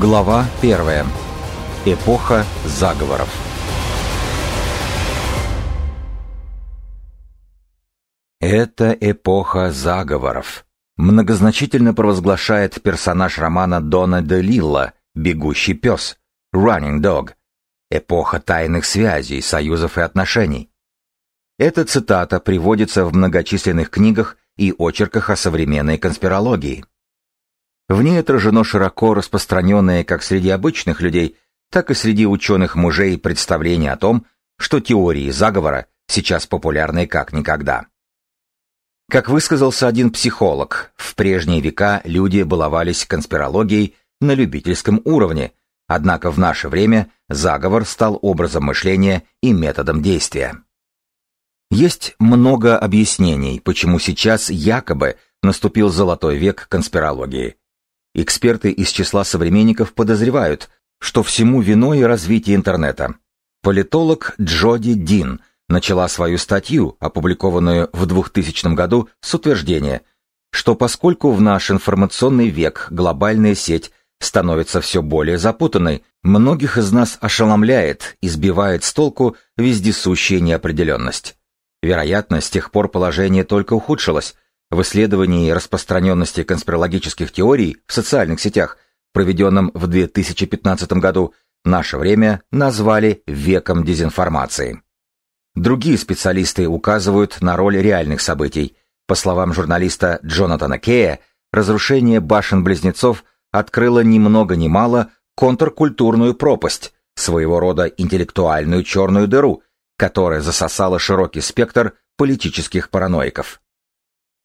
Глава первая. Эпоха заговоров. Это эпоха заговоров. Многозначительно провозглашает персонаж романа Дона де Лилла «Бегущий пес» Running Dog. Эпоха тайных связей, союзов и отношений. Эта цитата приводится в многочисленных книгах и очерках о современной конспирологии. В ней отражено широко распространенное как среди обычных людей, так и среди ученых-мужей представление о том, что теории заговора сейчас популярны как никогда. Как высказался один психолог, в прежние века люди баловались конспирологией на любительском уровне, однако в наше время заговор стал образом мышления и методом действия. Есть много объяснений, почему сейчас якобы наступил золотой век конспирологии. Эксперты из числа современников подозревают, что всему виной развитие интернета. Политолог Джоди Дин начала свою статью, опубликованную в 2000 году, с утверждения, что поскольку в наш информационный век глобальная сеть становится все более запутанной, многих из нас ошеломляет и сбивает с толку вездесущая неопределенность. Вероятно, с тех пор положение только ухудшилось, в исследовании распространенности конспирологических теорий в социальных сетях, проведенном в 2015 году, наше время назвали веком дезинформации. Другие специалисты указывают на роль реальных событий. По словам журналиста Джонатана Кея, разрушение башен-близнецов открыло ни много ни мало контркультурную пропасть, своего рода интеллектуальную черную дыру, которая засосала широкий спектр политических параноиков.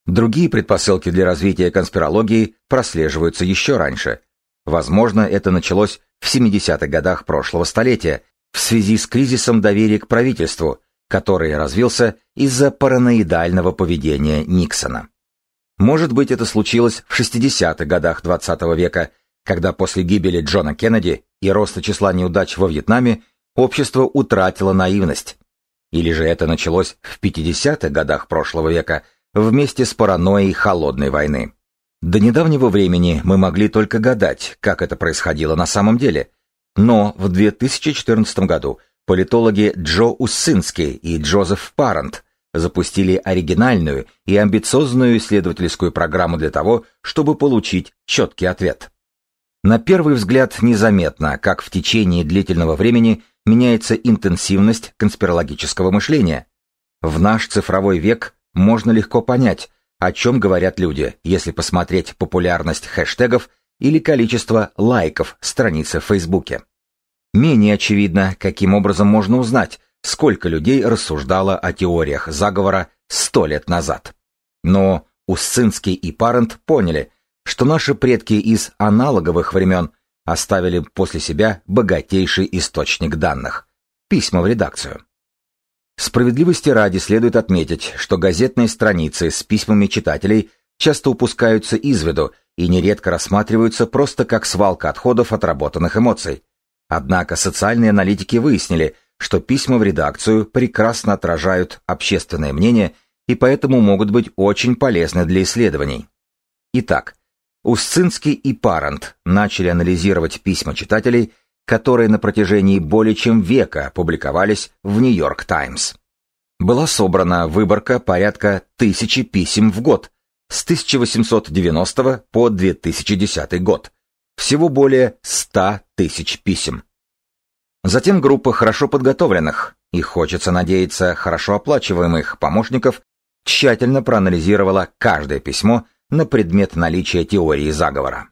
Другие предпосылки для развития конспирологии прослеживаются еще раньше. Возможно, это началось в 70-х годах прошлого столетия в связи с кризисом доверия к правительству, который развился из-за параноидального поведения Никсона. Может быть, это случилось в 60-х годах XX -го века, когда после гибели Джона Кеннеди и роста числа неудач во Вьетнаме общество утратило наивность. Или же это началось в 50-х годах прошлого века, вместе с паранойей холодной войны. До недавнего времени мы могли только гадать, как это происходило на самом деле. Но в 2014 году политологи Джо Уссинский и Джозеф Парент запустили оригинальную и амбициозную исследовательскую программу для того, чтобы получить четкий ответ. На первый взгляд незаметно, как в течение длительного времени меняется интенсивность конспирологического мышления. В наш цифровой век можно легко понять, о чем говорят люди, если посмотреть популярность хэштегов или количество лайков страницы в Фейсбуке. Менее очевидно, каким образом можно узнать, сколько людей рассуждало о теориях заговора сто лет назад. Но Усцинский и Парент поняли, что наши предки из аналоговых времен оставили после себя богатейший источник данных – письма в редакцию. Справедливости ради следует отметить, что газетные страницы с письмами читателей часто упускаются из виду и нередко рассматриваются просто как свалка отходов отработанных эмоций. Однако социальные аналитики выяснили, что письма в редакцию прекрасно отражают общественное мнение и поэтому могут быть очень полезны для исследований. Итак, Усцинский и Парент начали анализировать письма читателей которые на протяжении более чем века публиковались в «Нью-Йорк Таймс». Была собрана выборка порядка тысячи писем в год с 1890 по 2010 год. Всего более 100 тысяч писем. Затем группа хорошо подготовленных и, хочется надеяться, хорошо оплачиваемых помощников тщательно проанализировала каждое письмо на предмет наличия теории заговора.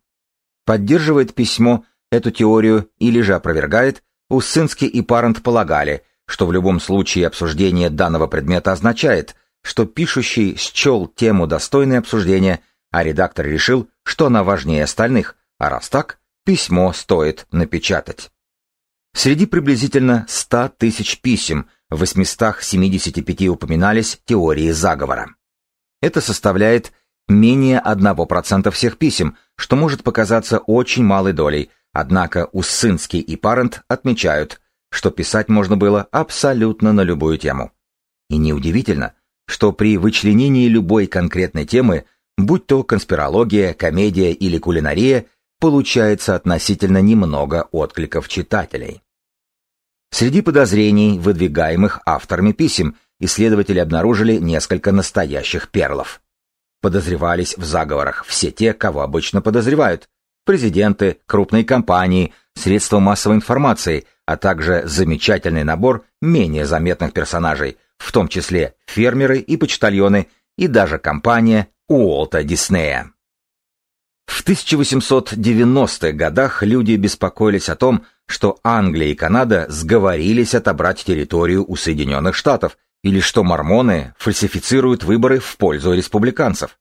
Поддерживает письмо Эту теорию или же опровергает, Уссинский и Парент полагали, что в любом случае обсуждение данного предмета означает, что пишущий счел тему достойной обсуждения, а редактор решил, что она важнее остальных, а раз так, письмо стоит напечатать. Среди приблизительно 100 тысяч писем в 875 упоминались теории заговора. Это составляет менее 1% всех писем, что может показаться очень малой долей, Однако Уссынский и Парент отмечают, что писать можно было абсолютно на любую тему. И неудивительно, что при вычленении любой конкретной темы, будь то конспирология, комедия или кулинария, получается относительно немного откликов читателей. Среди подозрений, выдвигаемых авторами писем, исследователи обнаружили несколько настоящих перлов. Подозревались в заговорах все те, кого обычно подозревают. Президенты, крупные компании, средства массовой информации, а также замечательный набор менее заметных персонажей, в том числе фермеры и почтальоны, и даже компания Уолта Диснея. В 1890-х годах люди беспокоились о том, что Англия и Канада сговорились отобрать территорию у Соединенных Штатов, или что мормоны фальсифицируют выборы в пользу республиканцев.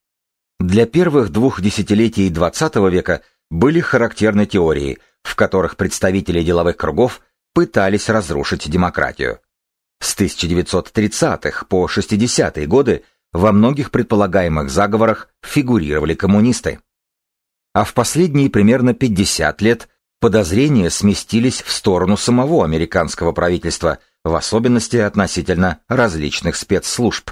Для первых двух десятилетий XX века были характерны теории, в которых представители деловых кругов пытались разрушить демократию. С 1930-х по 60-е годы во многих предполагаемых заговорах фигурировали коммунисты. А в последние примерно 50 лет подозрения сместились в сторону самого американского правительства, в особенности относительно различных спецслужб.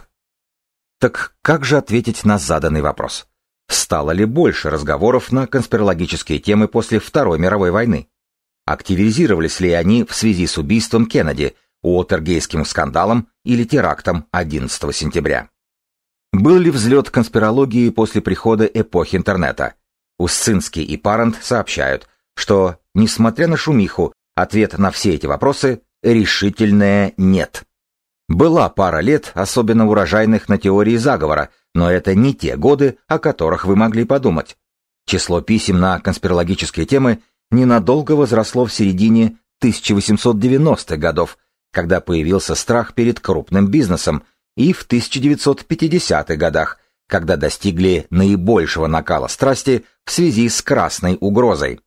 Так как же ответить на заданный вопрос? Стало ли больше разговоров на конспирологические темы после Второй мировой войны? Активизировались ли они в связи с убийством Кеннеди, Уотергейским скандалом или терактом 11 сентября? Был ли взлет конспирологии после прихода эпохи интернета? Усцинский и Парент сообщают, что, несмотря на шумиху, ответ на все эти вопросы – решительное «нет». Была пара лет, особенно урожайных на теории заговора, но это не те годы, о которых вы могли подумать. Число писем на конспирологические темы ненадолго возросло в середине 1890-х годов, когда появился страх перед крупным бизнесом, и в 1950-х годах, когда достигли наибольшего накала страсти в связи с красной угрозой.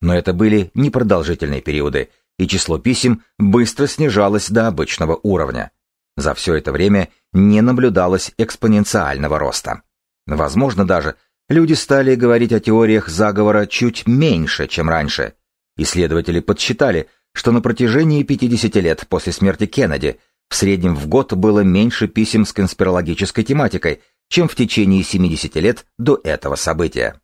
Но это были непродолжительные периоды, и число писем быстро снижалось до обычного уровня. За все это время не наблюдалось экспоненциального роста. Возможно даже, люди стали говорить о теориях заговора чуть меньше, чем раньше. Исследователи подсчитали, что на протяжении 50 лет после смерти Кеннеди в среднем в год было меньше писем с конспирологической тематикой, чем в течение 70 лет до этого события.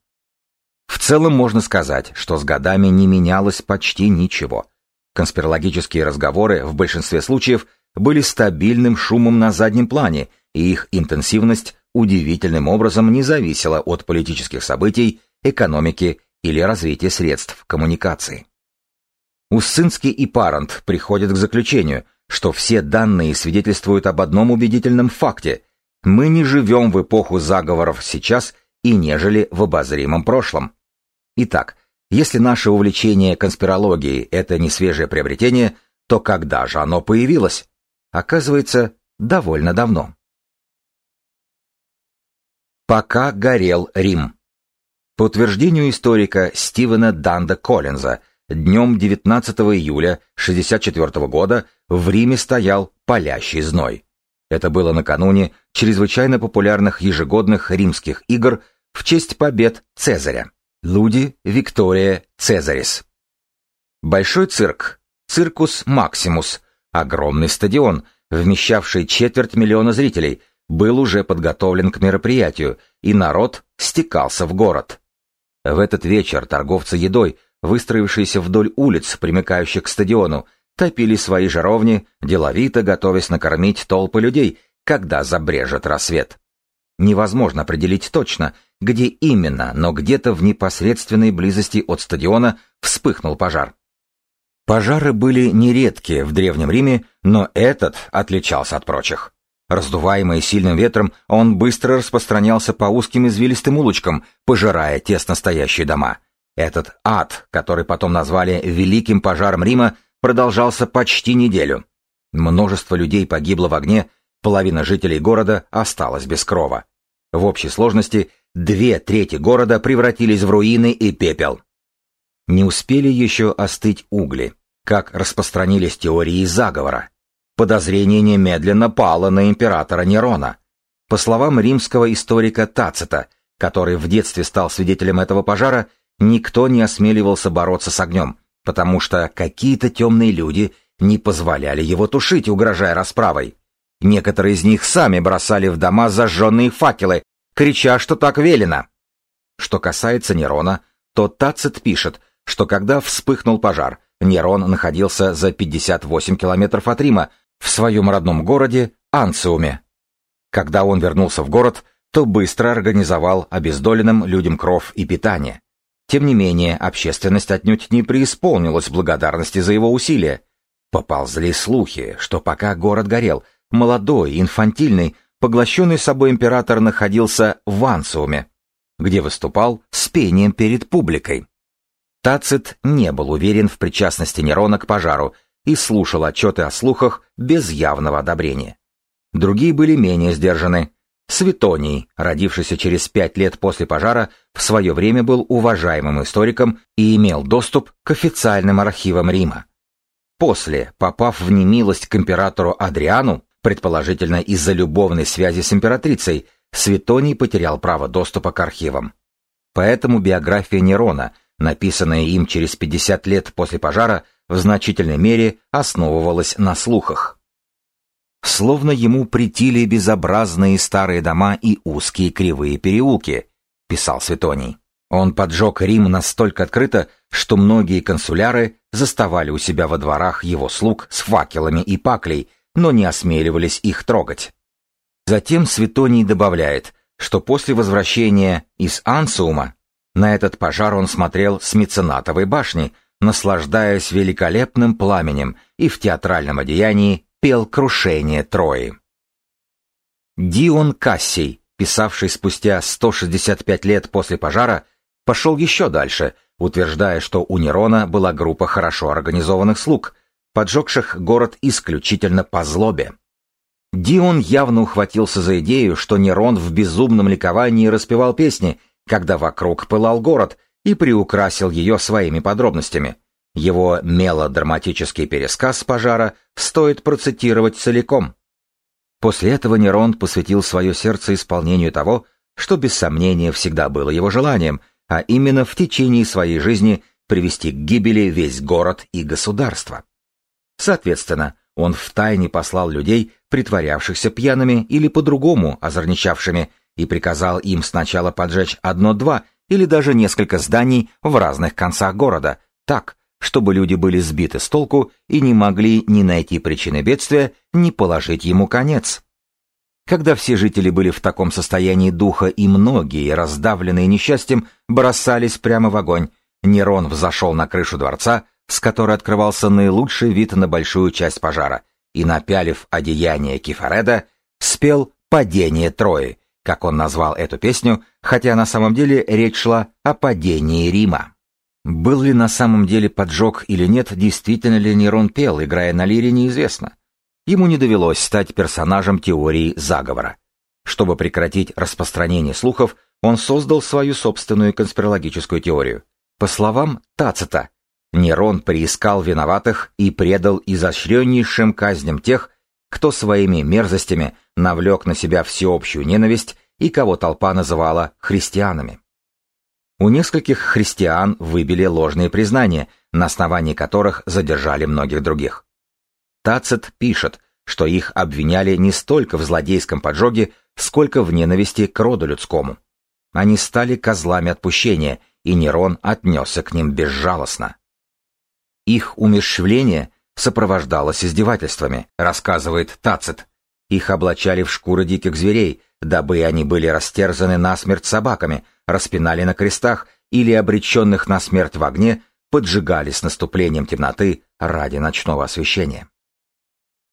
В целом можно сказать, что с годами не менялось почти ничего. Конспирологические разговоры в большинстве случаев были стабильным шумом на заднем плане, и их интенсивность удивительным образом не зависела от политических событий, экономики или развития средств коммуникации. Уссынский и Парент приходят к заключению, что все данные свидетельствуют об одном убедительном факте – мы не живем в эпоху заговоров сейчас и нежели в обозримом прошлом. Итак, если наше увлечение конспирологией – это не свежее приобретение, то когда же оно появилось? Оказывается, довольно давно. Пока горел Рим. По утверждению историка Стивена Данда Коллинза, днем 19 июля 64 года в Риме стоял палящий зной. Это было накануне чрезвычайно популярных ежегодных римских игр в честь побед Цезаря. Луди Виктория Цезарис. Большой цирк, циркус Максимус, огромный стадион, вмещавший четверть миллиона зрителей, был уже подготовлен к мероприятию, и народ стекался в город. В этот вечер торговцы едой, выстроившиеся вдоль улиц, примыкающих к стадиону, топили свои жаровни, деловито готовясь накормить толпы людей, когда забрежет рассвет. Невозможно определить точно, где именно, но где-то в непосредственной близости от стадиона вспыхнул пожар. Пожары были нередки в Древнем Риме, но этот отличался от прочих. Раздуваемый сильным ветром, он быстро распространялся по узким извилистым улочкам, пожирая тесно стоящие дома. Этот ад, который потом назвали Великим пожаром Рима, продолжался почти неделю. Множество людей погибло в огне, половина жителей города осталась без крова. В общей сложности две трети города превратились в руины и пепел. Не успели еще остыть угли, как распространились теории заговора. Подозрение немедленно пало на императора Нерона. По словам римского историка Тацита, который в детстве стал свидетелем этого пожара, никто не осмеливался бороться с огнем, потому что какие-то темные люди не позволяли его тушить, угрожая расправой. Некоторые из них сами бросали в дома зажженные факелы, крича, что так велено. Что касается Нерона, то Тацит пишет, что когда вспыхнул пожар, Нерон находился за 58 километров от Рима, в своем родном городе Анциуме. Когда он вернулся в город, то быстро организовал обездоленным людям кров и питание. Тем не менее, общественность отнюдь не преисполнилась благодарности за его усилия. Поползли слухи, что пока город горел, молодой, инфантильный, поглощенный собой император находился в Анциуме, где выступал с пением перед публикой. Тацит не был уверен в причастности Нерона к пожару и слушал отчеты о слухах без явного одобрения. Другие были менее сдержаны. Светоний, родившийся через пять лет после пожара, в свое время был уважаемым историком и имел доступ к официальным архивам Рима. После, попав в немилость к императору Адриану, предположительно из-за любовной связи с императрицей, Светоний потерял право доступа к архивам. Поэтому биография Нерона, написанная им через 50 лет после пожара, в значительной мере основывалась на слухах. Словно ему притили безобразные старые дома и узкие кривые переулки, писал Светоний. Он поджег Рим настолько открыто, что многие консуляры заставали у себя во дворах его слуг с факелами и паклей, но не осмеливались их трогать. Затем Светоний добавляет, что после возвращения из Ансуума на этот пожар он смотрел с меценатовой башни, наслаждаясь великолепным пламенем и в театральном одеянии пел крушение Трои. Дион Кассий, писавший спустя 165 лет после пожара, пошел еще дальше, утверждая, что у Нерона была группа хорошо организованных слуг, поджегших город исключительно по злобе. Дион явно ухватился за идею, что Нерон в безумном ликовании распевал песни, когда вокруг пылал город, и приукрасил ее своими подробностями. Его мелодраматический пересказ пожара стоит процитировать целиком. После этого Нерон посвятил свое сердце исполнению того, что без сомнения всегда было его желанием, а именно в течение своей жизни привести к гибели весь город и государство. Соответственно, он втайне послал людей, притворявшихся пьяными или по-другому озорничавшими, и приказал им сначала поджечь одно-два или даже несколько зданий в разных концах города, так, чтобы люди были сбиты с толку и не могли ни найти причины бедствия, ни положить ему конец. Когда все жители были в таком состоянии духа и многие, раздавленные несчастьем, бросались прямо в огонь, Нерон взошел на крышу дворца, с которой открывался наилучший вид на большую часть пожара, и, напялив одеяние Кефареда, спел «Падение Трои», как он назвал эту песню, хотя на самом деле речь шла о падении Рима. Был ли на самом деле поджог или нет, действительно ли Нерон пел, играя на лире, неизвестно. Ему не довелось стать персонажем теории заговора. Чтобы прекратить распространение слухов, он создал свою собственную конспирологическую теорию. По словам Тацита, Нерон приискал виноватых и предал изощреннейшим казням тех, кто своими мерзостями навлек на себя всеобщую ненависть и кого толпа называла христианами. У нескольких христиан выбили ложные признания, на основании которых задержали многих других. Тацит пишет, что их обвиняли не столько в злодейском поджоге, сколько в ненависти к роду людскому. Они стали козлами отпущения, и Нерон отнесся к ним безжалостно. Их умерщвление сопровождалось издевательствами, рассказывает Тацит. Их облачали в шкуры диких зверей, дабы они были растерзаны насмерть собаками, распинали на крестах или обреченных на смерть в огне поджигали с наступлением темноты ради ночного освещения.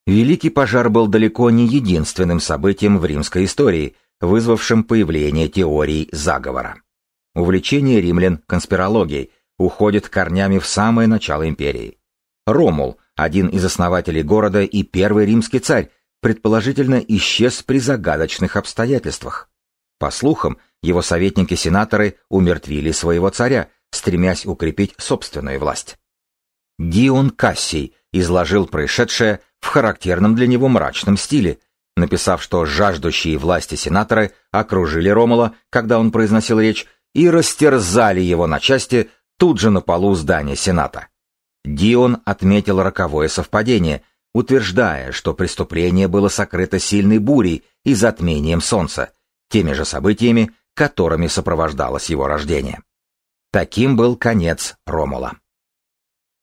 Великий пожар был далеко не единственным событием в римской истории, вызвавшим появление теорий заговора. Увлечение римлян конспирологией уходит корнями в самое начало империи. Ромул, один из основателей города и первый римский царь, предположительно исчез при загадочных обстоятельствах. По слухам, его советники-сенаторы умертвили своего царя, стремясь укрепить собственную власть. Дион Кассий изложил происшедшее в характерном для него мрачном стиле, написав, что жаждущие власти сенаторы окружили Ромула, когда он произносил речь, и растерзали его на части тут же на полу здания Сената. Дион отметил роковое совпадение, утверждая, что преступление было сокрыто сильной бурей и затмением солнца, теми же событиями, которыми сопровождалось его рождение. Таким был конец Ромула.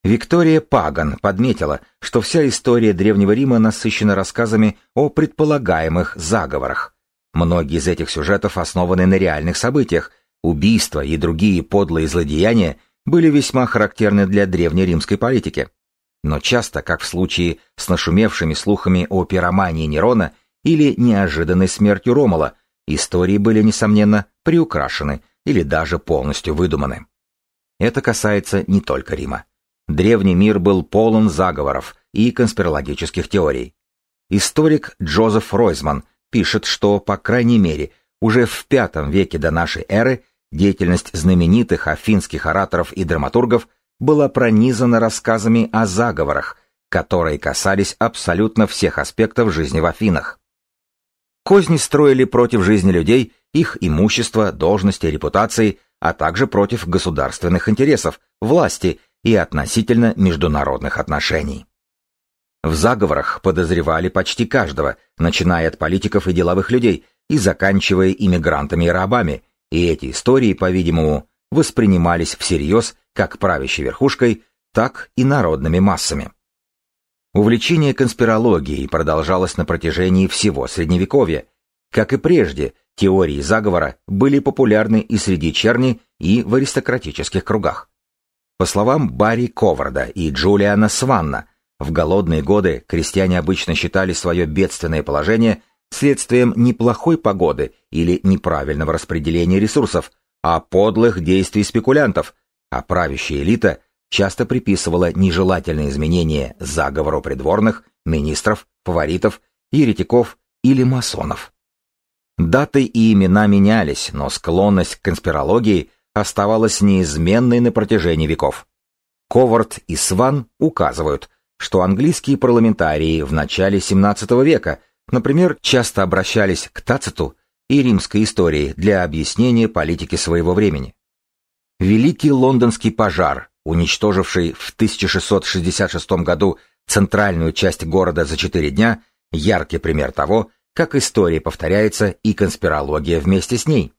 Виктория Паган подметила, что вся история Древнего Рима насыщена рассказами о предполагаемых заговорах. Многие из этих сюжетов основаны на реальных событиях, убийства и другие подлые злодеяния были весьма характерны для древнеримской политики. Но часто, как в случае с нашумевшими слухами о пиромании Нерона или неожиданной смертью Ромала, истории были, несомненно, приукрашены или даже полностью выдуманы. Это касается не только Рима. Древний мир был полон заговоров и конспирологических теорий. Историк Джозеф Ройзман пишет, что, по крайней мере, уже в V веке до нашей эры деятельность знаменитых афинских ораторов и драматургов была пронизана рассказами о заговорах, которые касались абсолютно всех аспектов жизни в Афинах. Козни строили против жизни людей, их имущества, должности, репутации, а также против государственных интересов, власти и относительно международных отношений. В заговорах подозревали почти каждого, начиная от политиков и деловых людей и заканчивая иммигрантами и рабами, и эти истории, по-видимому, воспринимались всерьез как правящей верхушкой, так и народными массами. Увлечение конспирологией продолжалось на протяжении всего Средневековья. Как и прежде, теории заговора были популярны и среди черни, и в аристократических кругах. По словам Барри Коварда и Джулиана Сванна, в голодные годы крестьяне обычно считали свое бедственное положение следствием неплохой погоды или неправильного распределения ресурсов, а подлых действий спекулянтов, а правящая элита часто приписывала нежелательные изменения заговору придворных, министров, фаворитов, еретиков или масонов. Даты и имена менялись, но склонность к конспирологии оставалась неизменной на протяжении веков. Ковард и Сван указывают, что английские парламентарии в начале XVII века, например, часто обращались к Тациту и римской истории для объяснения политики своего времени. Великий лондонский пожар, уничтоживший в 1666 году центральную часть города за четыре дня, яркий пример того, как история повторяется и конспирология вместе с ней.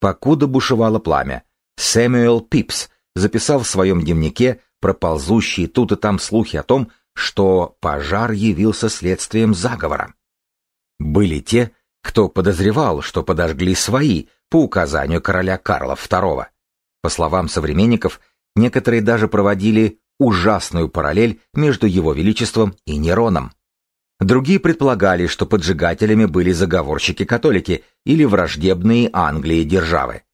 Покуда бушевало пламя, Сэмюэл Пипс записал в своем дневнике про ползущие тут и там слухи о том, что пожар явился следствием заговора. Были те, кто подозревал, что подожгли свои по указанию короля Карла II. По словам современников, некоторые даже проводили ужасную параллель между его величеством и Нероном. Другие предполагали, что поджигателями были заговорщики-католики или враждебные Англии державы.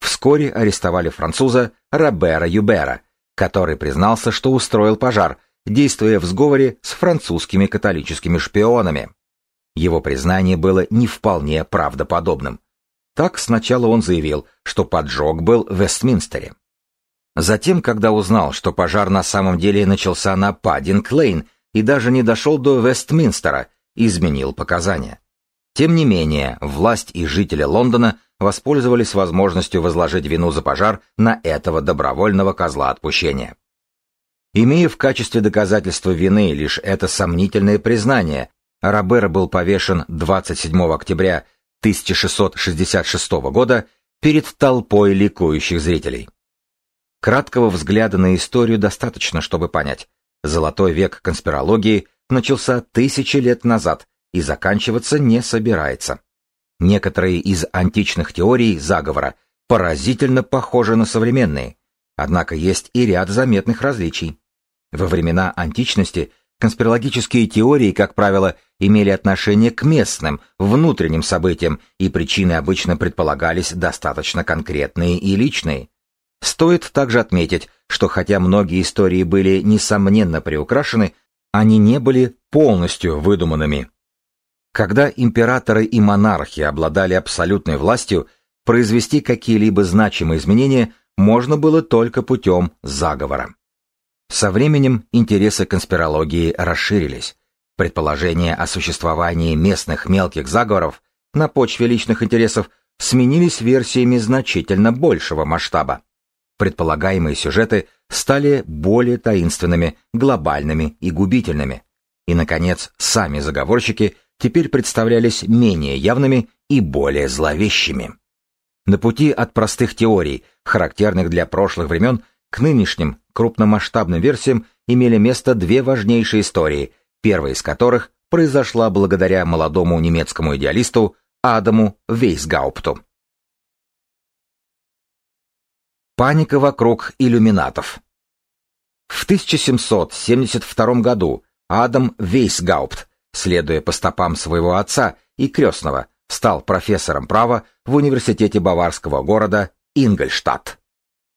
Вскоре арестовали француза Робера Юбера, который признался, что устроил пожар, действуя в сговоре с французскими католическими шпионами. Его признание было не вполне правдоподобным. Так сначала он заявил, что поджог был в Вестминстере. Затем, когда узнал, что пожар на самом деле начался на Паддинг-Лейн и даже не дошел до Вестминстера, изменил показания. Тем не менее, власть и жители Лондона воспользовались возможностью возложить вину за пожар на этого добровольного козла отпущения. Имея в качестве доказательства вины лишь это сомнительное признание, Робер был повешен 27 октября 1666 года перед толпой ликующих зрителей. Краткого взгляда на историю достаточно, чтобы понять. Золотой век конспирологии начался тысячи лет назад и заканчиваться не собирается. Некоторые из античных теорий заговора поразительно похожи на современные, однако есть и ряд заметных различий. Во времена античности конспирологические теории, как правило, имели отношение к местным, внутренним событиям, и причины обычно предполагались достаточно конкретные и личные. Стоит также отметить, что хотя многие истории были несомненно приукрашены, они не были полностью выдуманными. Когда императоры и монархи обладали абсолютной властью, произвести какие-либо значимые изменения можно было только путем заговора. Со временем интересы конспирологии расширились. Предположения о существовании местных мелких заговоров на почве личных интересов сменились версиями значительно большего масштаба. Предполагаемые сюжеты стали более таинственными, глобальными и губительными. И, наконец, сами заговорщики теперь представлялись менее явными и более зловещими. На пути от простых теорий, характерных для прошлых времен, к нынешним крупномасштабным версиям имели место две важнейшие истории, первая из которых произошла благодаря молодому немецкому идеалисту Адаму Вейсгаупту. Паника вокруг иллюминатов. В 1772 году Адам Вейсгаупт, следуя по стопам своего отца и крестного, стал профессором права в университете баварского города Ингольштадт.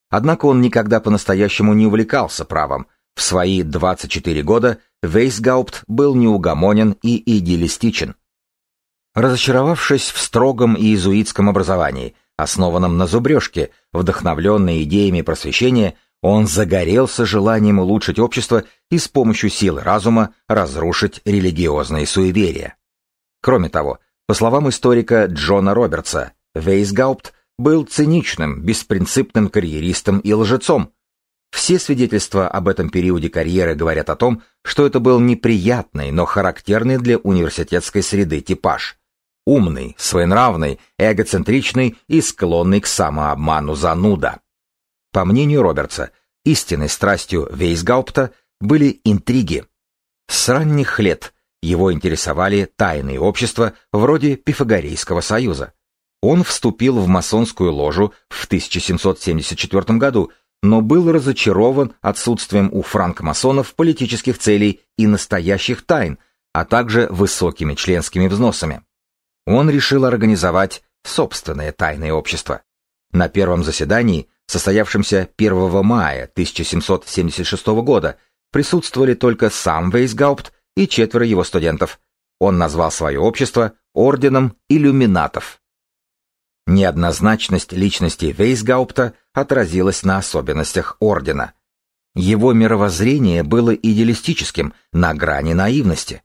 Однако он никогда по-настоящему не увлекался правом. В свои 24 года Вейсгаупт был неугомонен и идеалистичен. Разочаровавшись в строгом иезуитском образовании, основанном на зубрежке, вдохновленный идеями просвещения, он загорелся желанием улучшить общество и с помощью силы разума разрушить религиозные суеверия. Кроме того, по словам историка Джона Робертса, Вейсгаупт был циничным, беспринципным карьеристом и лжецом. Все свидетельства об этом периоде карьеры говорят о том, что это был неприятный, но характерный для университетской среды типаж. Умный, своенравный, эгоцентричный и склонный к самообману зануда. По мнению Робертса, истинной страстью Вейсгаупта были интриги. С ранних лет его интересовали тайные общества вроде Пифагорейского союза. Он вступил в масонскую ложу в 1774 году, но был разочарован отсутствием у франкмасонов политических целей и настоящих тайн, а также высокими членскими взносами. Он решил организовать собственное тайное общество. На первом заседании, состоявшемся 1 мая 1776 года, присутствовали только сам Вейсгаупт и четверо его студентов. Он назвал свое общество Орденом Иллюминатов. Неоднозначность личности Вейсгаупта отразилась на особенностях ордена. Его мировоззрение было идеалистическим, на грани наивности.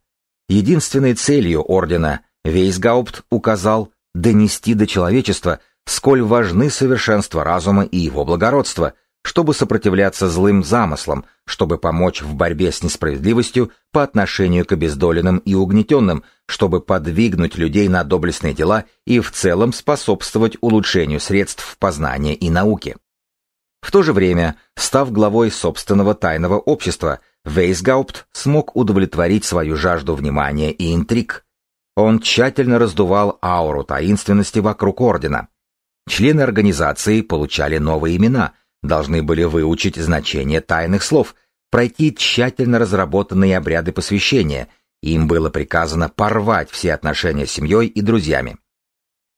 Единственной целью ордена Вейсгаупт указал донести до человечества, сколь важны совершенство разума и его благородство, чтобы сопротивляться злым замыслам, чтобы помочь в борьбе с несправедливостью по отношению к обездоленным и угнетенным, чтобы подвигнуть людей на доблестные дела и в целом способствовать улучшению средств познания и науки. В то же время, став главой собственного тайного общества, Вейсгаупт смог удовлетворить свою жажду внимания и интриг. Он тщательно раздувал ауру таинственности вокруг ордена. Члены организации получали новые имена – должны были выучить значение тайных слов, пройти тщательно разработанные обряды посвящения, им было приказано порвать все отношения с семьей и друзьями.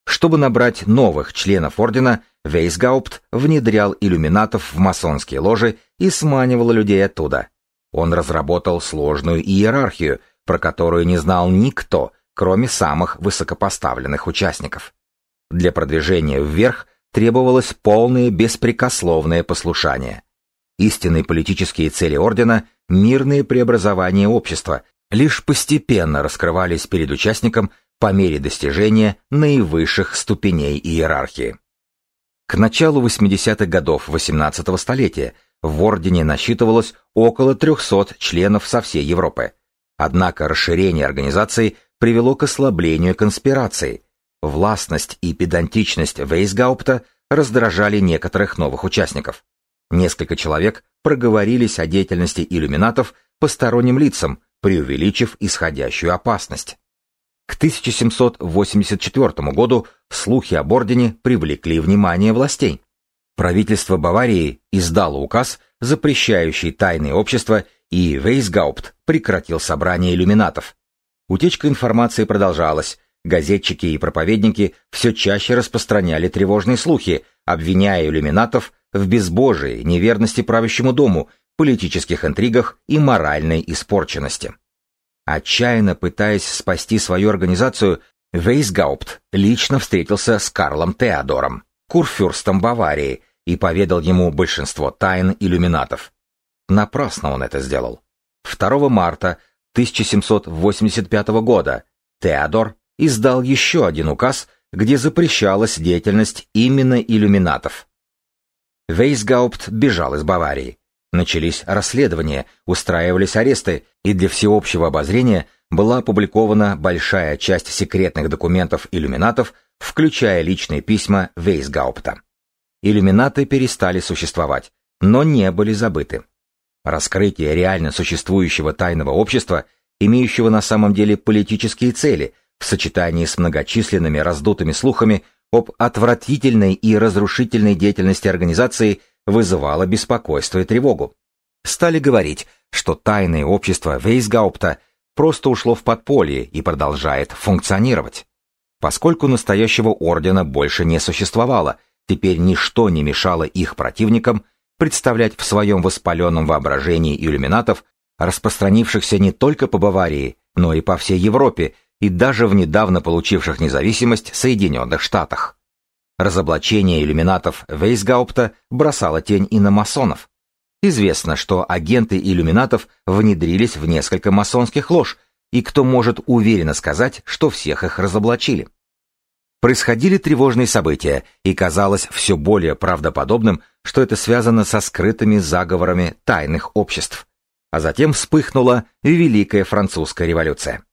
Чтобы набрать новых членов ордена, Вейсгаупт внедрял иллюминатов в масонские ложи и сманивал людей оттуда. Он разработал сложную иерархию, про которую не знал никто, кроме самых высокопоставленных участников. Для продвижения вверх требовалось полное беспрекословное послушание. Истинные политические цели ордена – мирные преобразования общества, лишь постепенно раскрывались перед участником по мере достижения наивысших ступеней иерархии. К началу 80-х годов XVIII столетия в ордене насчитывалось около 300 членов со всей Европы. Однако расширение организации привело к ослаблению конспирации, Властность и педантичность Вейсгаупта раздражали некоторых новых участников. Несколько человек проговорились о деятельности иллюминатов посторонним лицам, преувеличив исходящую опасность. К 1784 году слухи об ордене привлекли внимание властей. Правительство Баварии издало указ, запрещающий тайные общества, и Вейсгаупт прекратил собрание иллюминатов. Утечка информации продолжалась, Газетчики и проповедники все чаще распространяли тревожные слухи, обвиняя иллюминатов в безбожии, неверности правящему дому, политических интригах и моральной испорченности. Отчаянно пытаясь спасти свою организацию, Вейсгаупт лично встретился с Карлом Теодором, курфюрстом Баварии, и поведал ему большинство тайн иллюминатов. Напрасно он это сделал. 2 марта 1785 года Теодор издал еще один указ, где запрещалась деятельность именно иллюминатов. Вейсгаупт бежал из Баварии. Начались расследования, устраивались аресты, и для всеобщего обозрения была опубликована большая часть секретных документов иллюминатов, включая личные письма Вейсгаупта. Иллюминаты перестали существовать, но не были забыты. Раскрытие реально существующего тайного общества, имеющего на самом деле политические цели, в сочетании с многочисленными раздутыми слухами об отвратительной и разрушительной деятельности организации вызывало беспокойство и тревогу. Стали говорить, что тайное общество Вейсгаупта просто ушло в подполье и продолжает функционировать. Поскольку настоящего ордена больше не существовало, теперь ничто не мешало их противникам представлять в своем воспаленном воображении иллюминатов, распространившихся не только по Баварии, но и по всей Европе и даже в недавно получивших независимость Соединенных Штатах. Разоблачение иллюминатов Вейсгаупта бросало тень и на масонов. Известно, что агенты иллюминатов внедрились в несколько масонских лож, и кто может уверенно сказать, что всех их разоблачили. Происходили тревожные события, и казалось все более правдоподобным, что это связано со скрытыми заговорами тайных обществ. А затем вспыхнула Великая Французская революция.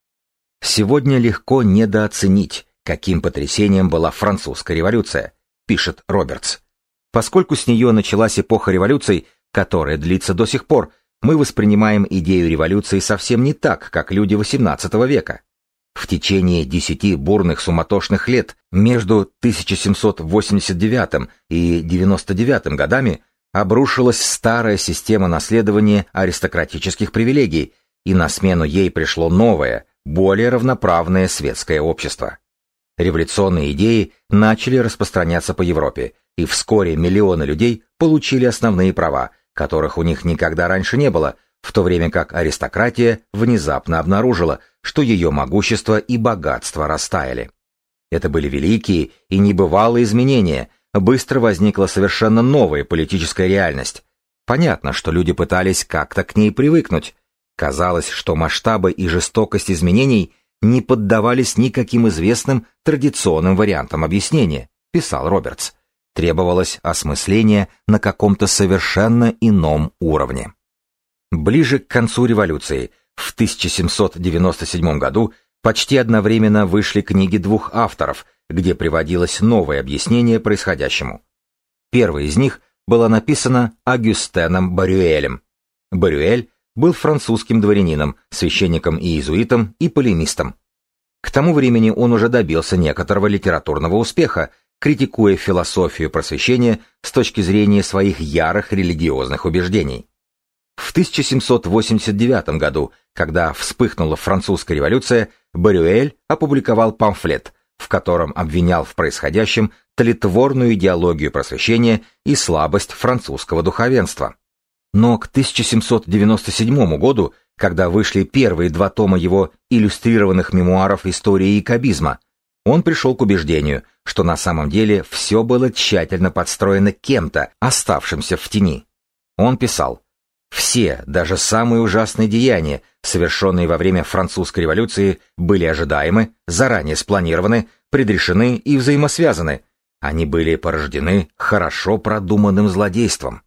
Сегодня легко недооценить, каким потрясением была Французская революция, пишет Робертс. Поскольку с нее началась эпоха революций, которая длится до сих пор, мы воспринимаем идею революции совсем не так, как люди XVIII века. В течение десяти бурных суматошных лет между 1789 и 99 годами обрушилась старая система наследования аристократических привилегий, и на смену ей пришло новое, более равноправное светское общество. Революционные идеи начали распространяться по Европе, и вскоре миллионы людей получили основные права, которых у них никогда раньше не было, в то время как аристократия внезапно обнаружила, что ее могущество и богатство растаяли. Это были великие и небывалые изменения, быстро возникла совершенно новая политическая реальность. Понятно, что люди пытались как-то к ней привыкнуть. Казалось, что масштабы и жестокость изменений не поддавались никаким известным традиционным вариантам объяснения, писал Робертс. Требовалось осмысление на каком-то совершенно ином уровне. Ближе к концу революции, в 1797 году, почти одновременно вышли книги двух авторов, где приводилось новое объяснение происходящему. Первая из них была написана Агюстеном Барюэлем. Барюэль был французским дворянином, священником и иезуитом и полемистом. К тому времени он уже добился некоторого литературного успеха, критикуя философию просвещения с точки зрения своих ярых религиозных убеждений. В 1789 году, когда вспыхнула французская революция, Барюэль опубликовал памфлет, в котором обвинял в происходящем тлетворную идеологию просвещения и слабость французского духовенства. Но к 1797 году, когда вышли первые два тома его иллюстрированных мемуаров истории якобизма, он пришел к убеждению, что на самом деле все было тщательно подстроено кем-то, оставшимся в тени. Он писал, все, даже самые ужасные деяния, совершенные во время французской революции, были ожидаемы, заранее спланированы, предрешены и взаимосвязаны. Они были порождены хорошо продуманным злодейством.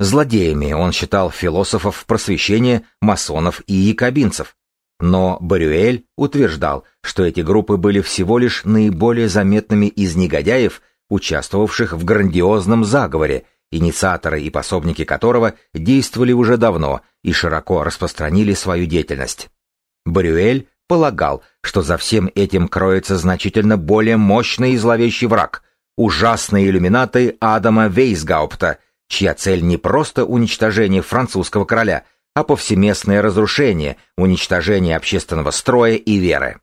Злодеями он считал философов просвещения, масонов и якобинцев. Но Барюэль утверждал, что эти группы были всего лишь наиболее заметными из негодяев, участвовавших в грандиозном заговоре, инициаторы и пособники которого действовали уже давно и широко распространили свою деятельность. Барюэль полагал, что за всем этим кроется значительно более мощный и зловещий враг – ужасные иллюминаты Адама Вейсгаупта, чья цель не просто уничтожение французского короля, а повсеместное разрушение, уничтожение общественного строя и веры.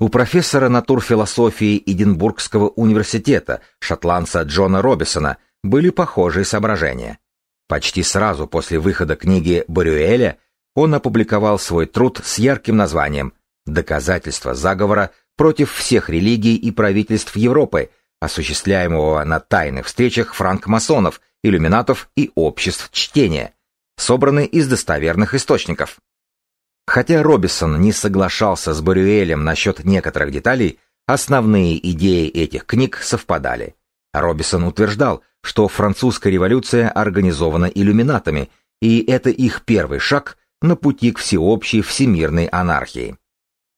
У профессора натурфилософии Эдинбургского университета, шотландца Джона Робисона, были похожие соображения. Почти сразу после выхода книги Барюэля он опубликовал свой труд с ярким названием «Доказательства заговора против всех религий и правительств Европы, осуществляемого на тайных встречах франкмасонов, иллюминатов и обществ чтения», собранный из достоверных источников. Хотя Робисон не соглашался с Барюэлем насчет некоторых деталей, основные идеи этих книг совпадали. Робисон утверждал, что французская революция организована иллюминатами, и это их первый шаг на пути к всеобщей всемирной анархии.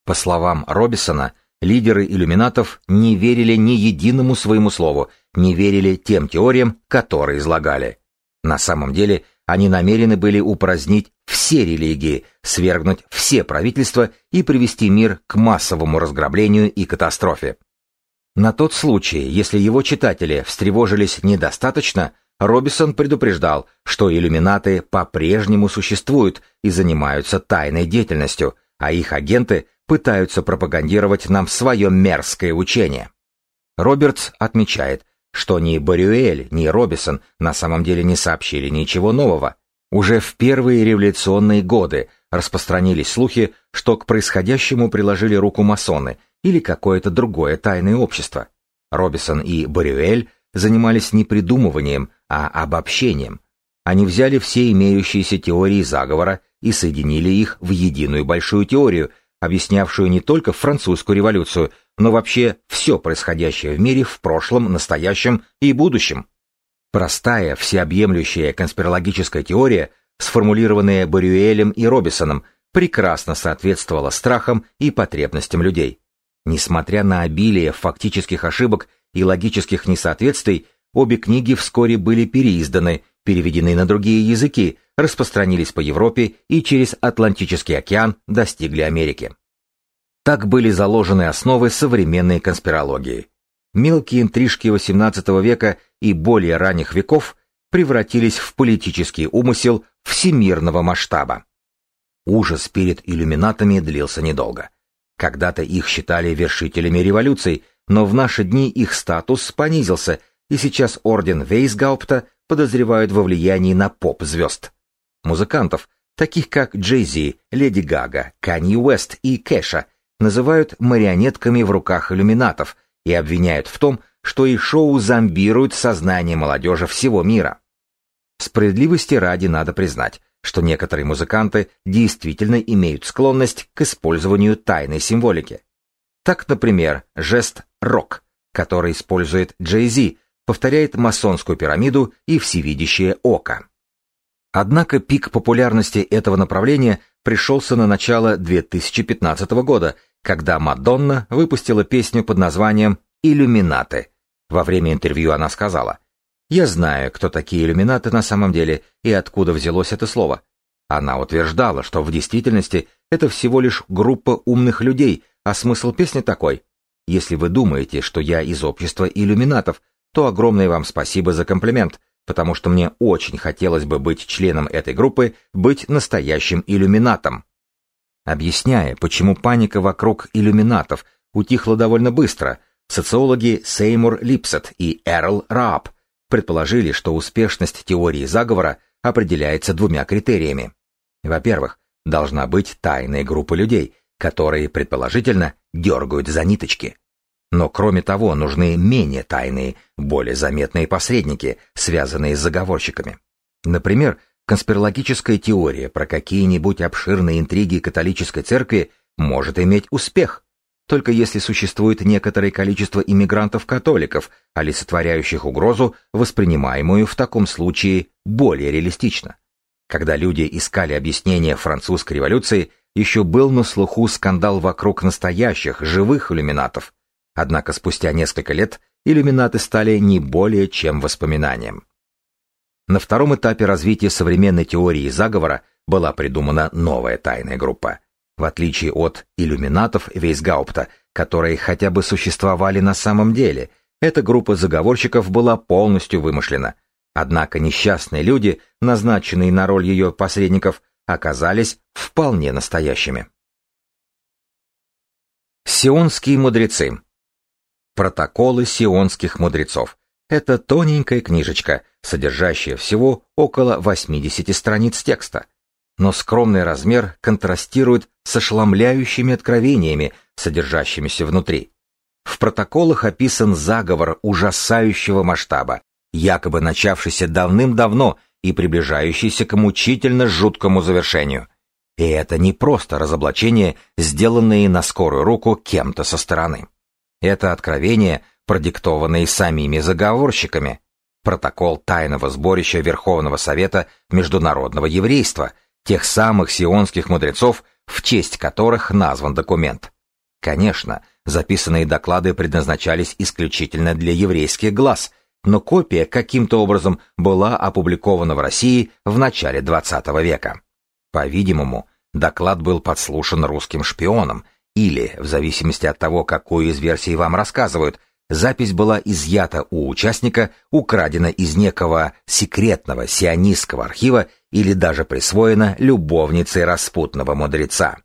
По словам Робисона, лидеры иллюминатов не верили ни единому своему слову, не верили тем теориям, которые излагали. На самом деле, они намерены были упразднить все религии, свергнуть все правительства и привести мир к массовому разграблению и катастрофе. На тот случай, если его читатели встревожились недостаточно, Робисон предупреждал, что иллюминаты по-прежнему существуют и занимаются тайной деятельностью, а их агенты пытаются пропагандировать нам свое мерзкое учение. Робертс отмечает, что ни Барюэль, ни Робисон на самом деле не сообщили ничего нового. Уже в первые революционные годы распространились слухи, что к происходящему приложили руку масоны или какое-то другое тайное общество. Робисон и Барюэль занимались не придумыванием, а обобщением. Они взяли все имеющиеся теории заговора и соединили их в единую большую теорию, объяснявшую не только французскую революцию, но вообще все происходящее в мире в прошлом, настоящем и будущем. Простая, всеобъемлющая конспирологическая теория, сформулированная Барюэлем и Робисоном, прекрасно соответствовала страхам и потребностям людей. Несмотря на обилие фактических ошибок и логических несоответствий, обе книги вскоре были переизданы, переведены на другие языки, распространились по Европе и через Атлантический океан достигли Америки. Так были заложены основы современной конспирологии. Мелкие интрижки XVIII века и более ранних веков превратились в политический умысел всемирного масштаба. Ужас перед иллюминатами длился недолго. Когда-то их считали вершителями революций, но в наши дни их статус понизился, и сейчас орден Вейсгаупта подозревают во влиянии на поп-звезд. Музыкантов, таких как Джей Зи, Леди Гага, Канье Уэст и Кэша, называют марионетками в руках иллюминатов и обвиняют в том, что их шоу зомбирует сознание молодежи всего мира. Справедливости ради надо признать, что некоторые музыканты действительно имеют склонность к использованию тайной символики. Так, например, жест «рок», который использует Джей Зи, повторяет масонскую пирамиду и всевидящее око. Однако пик популярности этого направления пришелся на начало 2015 года, когда Мадонна выпустила песню под названием «Иллюминаты». Во время интервью она сказала, «Я знаю, кто такие иллюминаты на самом деле и откуда взялось это слово». Она утверждала, что в действительности это всего лишь группа умных людей, а смысл песни такой. Если вы думаете, что я из общества иллюминатов, то огромное вам спасибо за комплимент, потому что мне очень хотелось бы быть членом этой группы, быть настоящим иллюминатом. Объясняя, почему паника вокруг иллюминатов утихла довольно быстро, социологи Сеймур Липсет и Эрл Раап предположили, что успешность теории заговора определяется двумя критериями. Во-первых, должна быть тайная группа людей, которые, предположительно, дергают за ниточки. Но кроме того, нужны менее тайные, более заметные посредники, связанные с заговорщиками. Например, конспирологическая теория про какие-нибудь обширные интриги католической церкви может иметь успех, только если существует некоторое количество иммигрантов-католиков, олицетворяющих угрозу, воспринимаемую в таком случае более реалистично. Когда люди искали объяснение французской революции, еще был на слуху скандал вокруг настоящих, живых иллюминатов, Однако спустя несколько лет иллюминаты стали не более чем воспоминанием. На втором этапе развития современной теории заговора была придумана новая тайная группа. В отличие от иллюминатов Вейсгаупта, которые хотя бы существовали на самом деле, эта группа заговорщиков была полностью вымышлена. Однако несчастные люди, назначенные на роль ее посредников, оказались вполне настоящими. Сионские мудрецы Протоколы сионских мудрецов. Это тоненькая книжечка, содержащая всего около 80 страниц текста. Но скромный размер контрастирует с ошеломляющими откровениями, содержащимися внутри. В протоколах описан заговор ужасающего масштаба, якобы начавшийся давным-давно и приближающийся к мучительно жуткому завершению. И это не просто разоблачение, сделанное на скорую руку кем-то со стороны. Это откровение продиктованный самими заговорщиками. Протокол тайного сборища Верховного Совета Международного Еврейства, тех самых сионских мудрецов, в честь которых назван документ. Конечно, записанные доклады предназначались исключительно для еврейских глаз, но копия каким-то образом была опубликована в России в начале XX века. По-видимому, доклад был подслушан русским шпионом, или, в зависимости от того, какую из версий вам рассказывают, запись была изъята у участника, украдена из некого секретного сионистского архива или даже присвоена любовницей распутного мудреца.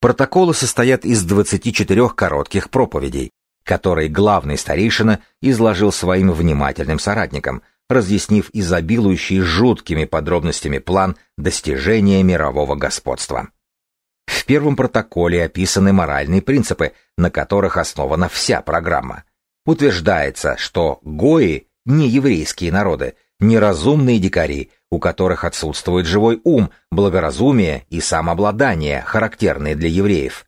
Протоколы состоят из 24 коротких проповедей, которые главный старейшина изложил своим внимательным соратникам, разъяснив изобилующий жуткими подробностями план достижения мирового господства. Первом протоколе описаны моральные принципы, на которых основана вся программа. Утверждается, что гои – не еврейские народы, неразумные дикари, у которых отсутствует живой ум, благоразумие и самообладание, характерные для евреев.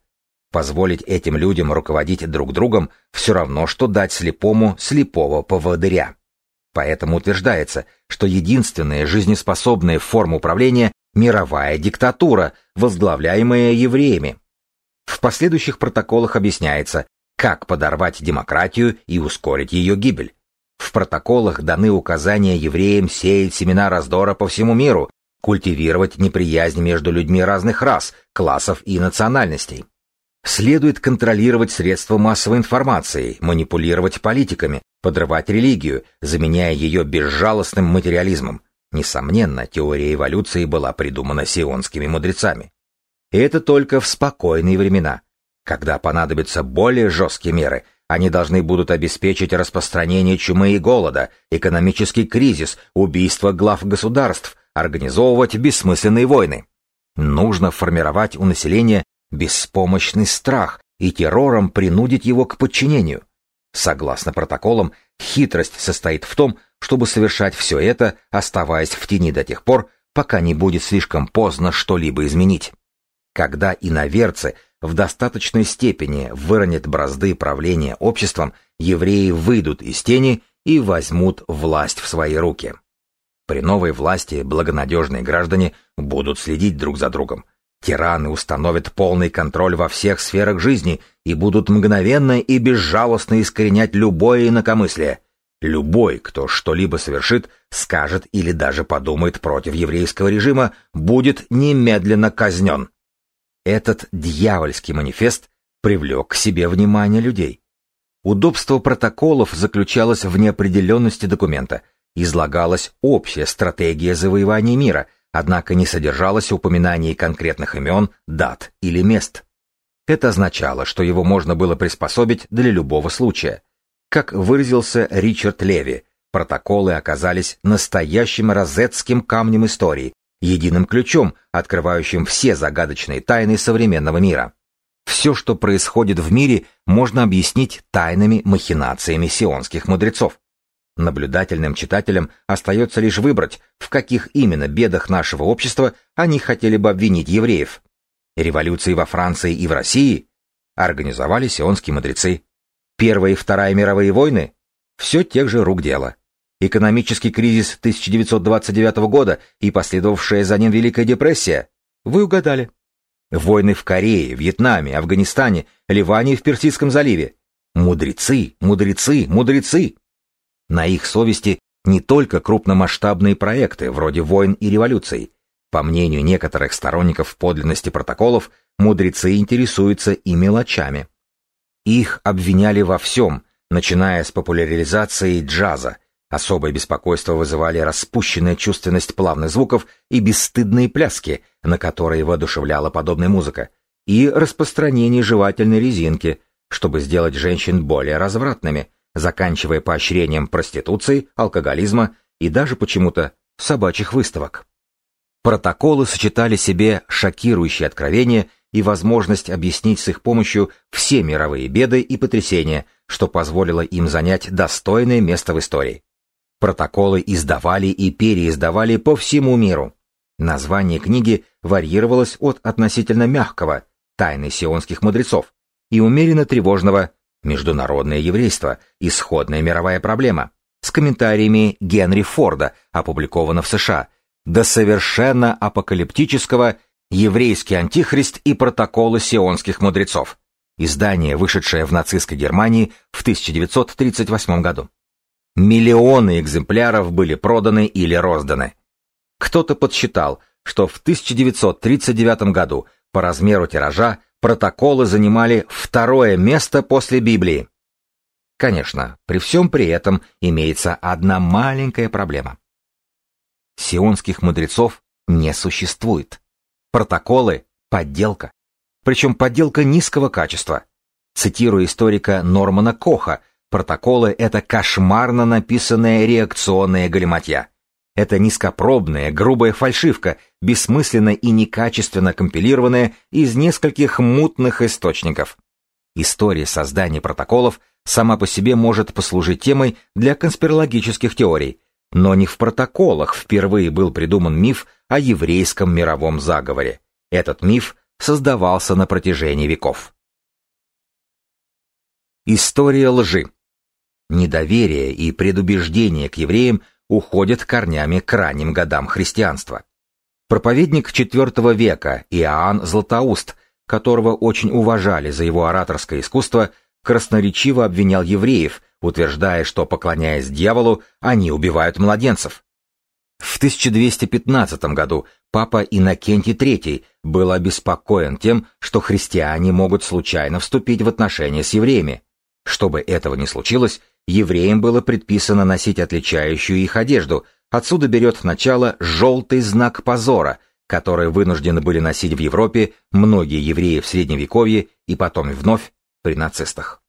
Позволить этим людям руководить друг другом все равно, что дать слепому слепого поводыря. Поэтому утверждается, что единственная жизнеспособная форма управления – мировая диктатура, возглавляемая евреями. В последующих протоколах объясняется, как подорвать демократию и ускорить ее гибель. В протоколах даны указания евреям сеять семена раздора по всему миру, культивировать неприязнь между людьми разных рас, классов и национальностей. Следует контролировать средства массовой информации, манипулировать политиками, подрывать религию, заменяя ее безжалостным материализмом. Несомненно, теория эволюции была придумана сионскими мудрецами. И это только в спокойные времена. Когда понадобятся более жесткие меры, они должны будут обеспечить распространение чумы и голода, экономический кризис, убийство глав государств, организовывать бессмысленные войны. Нужно формировать у населения беспомощный страх и террором принудить его к подчинению. Согласно протоколам, хитрость состоит в том, чтобы совершать все это, оставаясь в тени до тех пор, пока не будет слишком поздно что-либо изменить. Когда иноверцы в достаточной степени выронят бразды правления обществом, евреи выйдут из тени и возьмут власть в свои руки. При новой власти благонадежные граждане будут следить друг за другом. Тираны установят полный контроль во всех сферах жизни и будут мгновенно и безжалостно искоренять любое инакомыслие. Любой, кто что-либо совершит, скажет или даже подумает против еврейского режима, будет немедленно казнен. Этот дьявольский манифест привлек к себе внимание людей. Удобство протоколов заключалось в неопределенности документа, излагалась общая стратегия завоевания мира, однако не содержалось упоминаний конкретных имен, дат или мест. Это означало, что его можно было приспособить для любого случая. Как выразился Ричард Леви, протоколы оказались настоящим розетским камнем истории, единым ключом, открывающим все загадочные тайны современного мира. Все, что происходит в мире, можно объяснить тайными махинациями сионских мудрецов. Наблюдательным читателям остается лишь выбрать, в каких именно бедах нашего общества они хотели бы обвинить евреев. Революции во Франции и в России организовали сионские мудрецы. Первая и Вторая мировые войны – все тех же рук дело. Экономический кризис 1929 года и последовавшая за ним Великая депрессия? Вы угадали. Войны в Корее, Вьетнаме, Афганистане, Ливане и в Персидском заливе. Мудрецы, мудрецы, мудрецы. На их совести не только крупномасштабные проекты, вроде войн и революций. По мнению некоторых сторонников подлинности протоколов, мудрецы интересуются и мелочами. Их обвиняли во всем, начиная с популяризации джаза, Особое беспокойство вызывали распущенная чувственность плавных звуков и бесстыдные пляски, на которые воодушевляла подобная музыка, и распространение жевательной резинки, чтобы сделать женщин более развратными, заканчивая поощрением проституции, алкоголизма и даже почему-то собачьих выставок. Протоколы сочетали себе шокирующие откровения и возможность объяснить с их помощью все мировые беды и потрясения, что позволило им занять достойное место в истории. Протоколы издавали и переиздавали по всему миру. Название книги варьировалось от относительно мягкого «Тайны сионских мудрецов» и умеренно тревожного Международное еврейство. Исходная мировая проблема. С комментариями Генри Форда, опубликовано в США. До совершенно апокалиптического «Еврейский антихрист и протоколы сионских мудрецов». Издание, вышедшее в нацистской Германии в 1938 году. Миллионы экземпляров были проданы или розданы. Кто-то подсчитал, что в 1939 году по размеру тиража протоколы занимали второе место после Библии. Конечно, при всем при этом имеется одна маленькая проблема. Сионских мудрецов не существует. Протоколы – подделка. Причем подделка низкого качества. Цитирую историка Нормана Коха, протоколы – это кошмарно написанная реакционная галиматья. Это низкопробная, грубая фальшивка, бессмысленно и некачественно компилированная из нескольких мутных источников. История создания протоколов сама по себе может послужить темой для конспирологических теорий, но не в протоколах впервые был придуман миф о еврейском мировом заговоре. Этот миф создавался на протяжении веков. История лжи. Недоверие и предубеждение к евреям уходят корнями к ранним годам христианства. Проповедник IV века Иоанн Златоуст, которого очень уважали за его ораторское искусство, красноречиво обвинял евреев, утверждая, что, поклоняясь дьяволу, они убивают младенцев. В 1215 году папа Иннокентий III был обеспокоен тем, что христиане могут случайно вступить в отношения с евреями. Чтобы этого не случилось, евреям было предписано носить отличающую их одежду, отсюда берет начало желтый знак позора, который вынуждены были носить в Европе многие евреи в Средневековье и потом вновь при нацистах.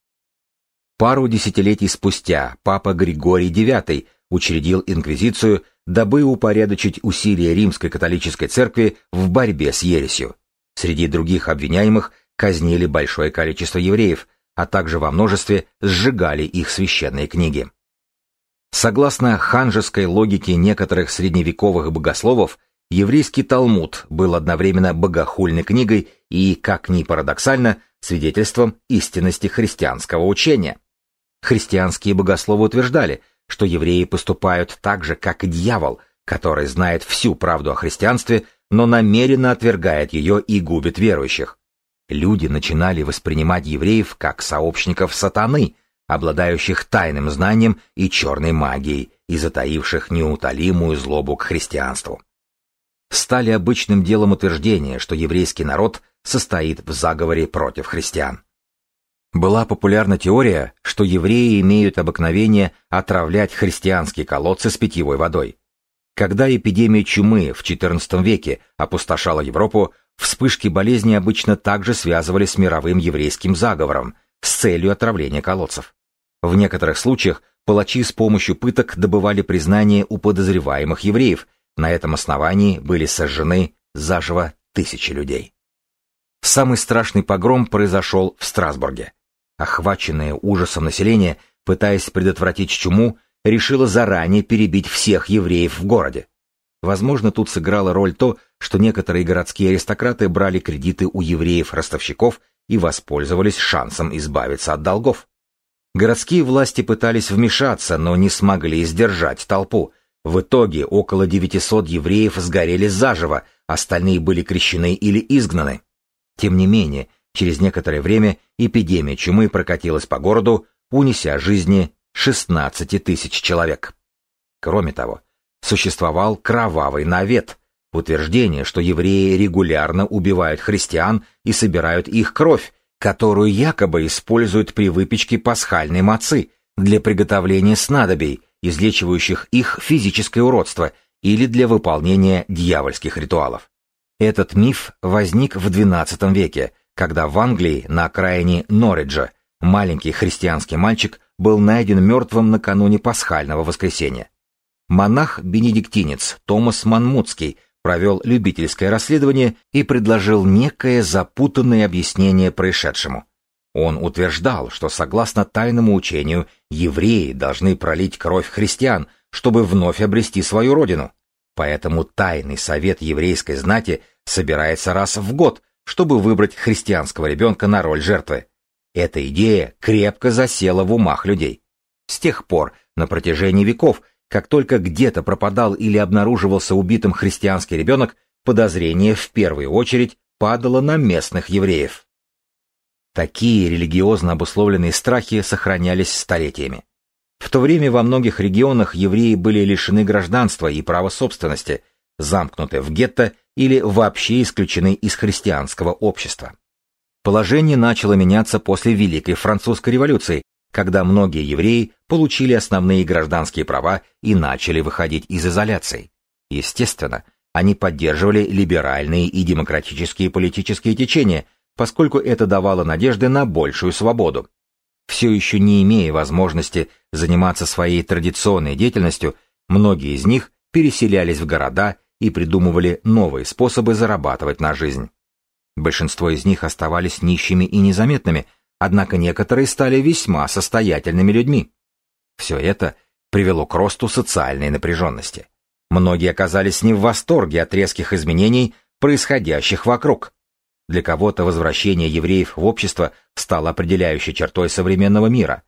Пару десятилетий спустя папа Григорий IX учредил инквизицию, дабы упорядочить усилия римской католической церкви в борьбе с ересью. Среди других обвиняемых казнили большое количество евреев, а также во множестве сжигали их священные книги. Согласно ханжеской логике некоторых средневековых богословов, еврейский Талмуд был одновременно богохульной книгой и, как ни парадоксально, свидетельством истинности христианского учения. Христианские богословы утверждали, что евреи поступают так же, как и дьявол, который знает всю правду о христианстве, но намеренно отвергает ее и губит верующих. Люди начинали воспринимать евреев как сообщников сатаны, обладающих тайным знанием и черной магией, и затаивших неутолимую злобу к христианству. Стали обычным делом утверждения, что еврейский народ состоит в заговоре против христиан. Была популярна теория, что евреи имеют обыкновение отравлять христианские колодцы с питьевой водой. Когда эпидемия чумы в XIV веке опустошала Европу, вспышки болезни обычно также связывали с мировым еврейским заговором с целью отравления колодцев. В некоторых случаях палачи с помощью пыток добывали признание у подозреваемых евреев, на этом основании были сожжены заживо тысячи людей. Самый страшный погром произошел в Страсбурге. Охваченное ужасом население, пытаясь предотвратить чуму, решило заранее перебить всех евреев в городе. Возможно, тут сыграла роль то, что некоторые городские аристократы брали кредиты у евреев-ростовщиков и воспользовались шансом избавиться от долгов. Городские власти пытались вмешаться, но не смогли сдержать толпу. В итоге около 900 евреев сгорели заживо, остальные были крещены или изгнаны. Тем не менее, через некоторое время эпидемия чумы прокатилась по городу, унеся жизни 16 тысяч человек. Кроме того, существовал кровавый навет, утверждение, что евреи регулярно убивают христиан и собирают их кровь, которую якобы используют при выпечке пасхальной мацы для приготовления снадобий, излечивающих их физическое уродство или для выполнения дьявольских ритуалов. Этот миф возник в XII веке, когда в Англии на окраине Норриджа маленький христианский мальчик был найден мертвым накануне пасхального воскресенья. Монах-бенедиктинец Томас Манмутский провел любительское расследование и предложил некое запутанное объяснение происшедшему. Он утверждал, что согласно тайному учению евреи должны пролить кровь христиан, чтобы вновь обрести свою родину. Поэтому тайный совет еврейской знати собирается раз в год, чтобы выбрать христианского ребенка на роль жертвы. Эта идея крепко засела в умах людей. С тех пор, на протяжении веков, как только где-то пропадал или обнаруживался убитым христианский ребенок, подозрение в первую очередь падало на местных евреев. Такие религиозно обусловленные страхи сохранялись столетиями. В то время во многих регионах евреи были лишены гражданства и права собственности, замкнуты в гетто или вообще исключены из христианского общества. Положение начало меняться после Великой Французской революции, когда многие евреи получили основные гражданские права и начали выходить из изоляции. Естественно, они поддерживали либеральные и демократические политические течения, поскольку это давало надежды на большую свободу. Все еще не имея возможности заниматься своей традиционной деятельностью, многие из них переселялись в города и придумывали новые способы зарабатывать на жизнь. Большинство из них оставались нищими и незаметными, однако некоторые стали весьма состоятельными людьми. Все это привело к росту социальной напряженности. Многие оказались не в восторге от резких изменений, происходящих вокруг. Для кого-то возвращение евреев в общество стало определяющей чертой современного мира.